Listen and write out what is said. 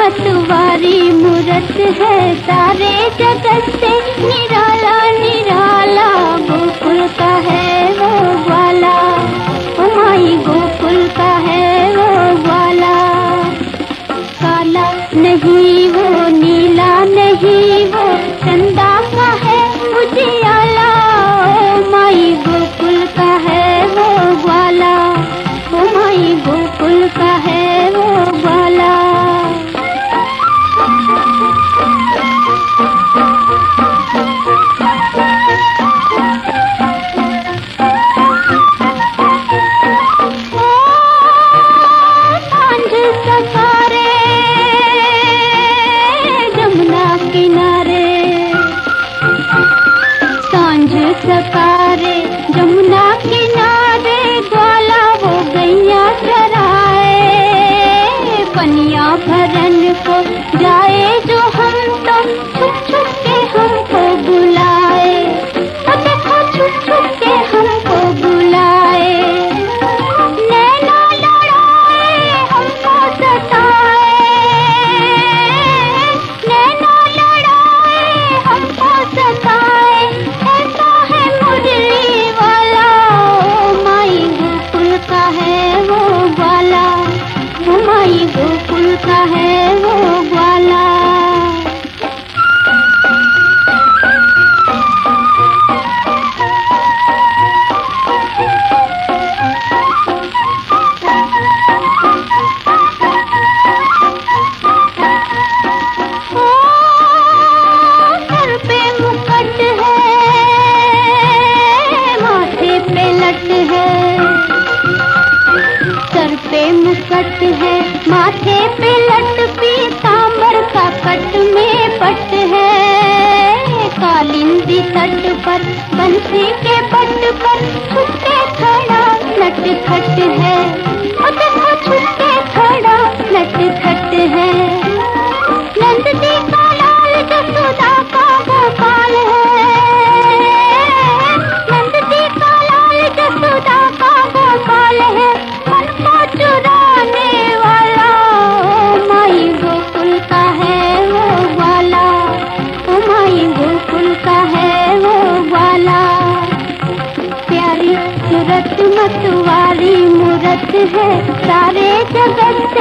मतवारी मूरत है सारे जगत से निराला सकारे जमुना किनारे ग्वाला वो गैया चराए पनिया भरन को जाए जो हम तो छुप छुप के मुकट है, माथे पे लट पीताम्बर का कट में पट है। कालिंदी तट पर, बंसी के पट पर छुट्टे खड़ा नट खट है। देखो खड़ा नट खट है। नंद का लाल जसोदा का गोपाल है। नंद का लाल जसोदा का गोपाल है। मूरत है सारे जगत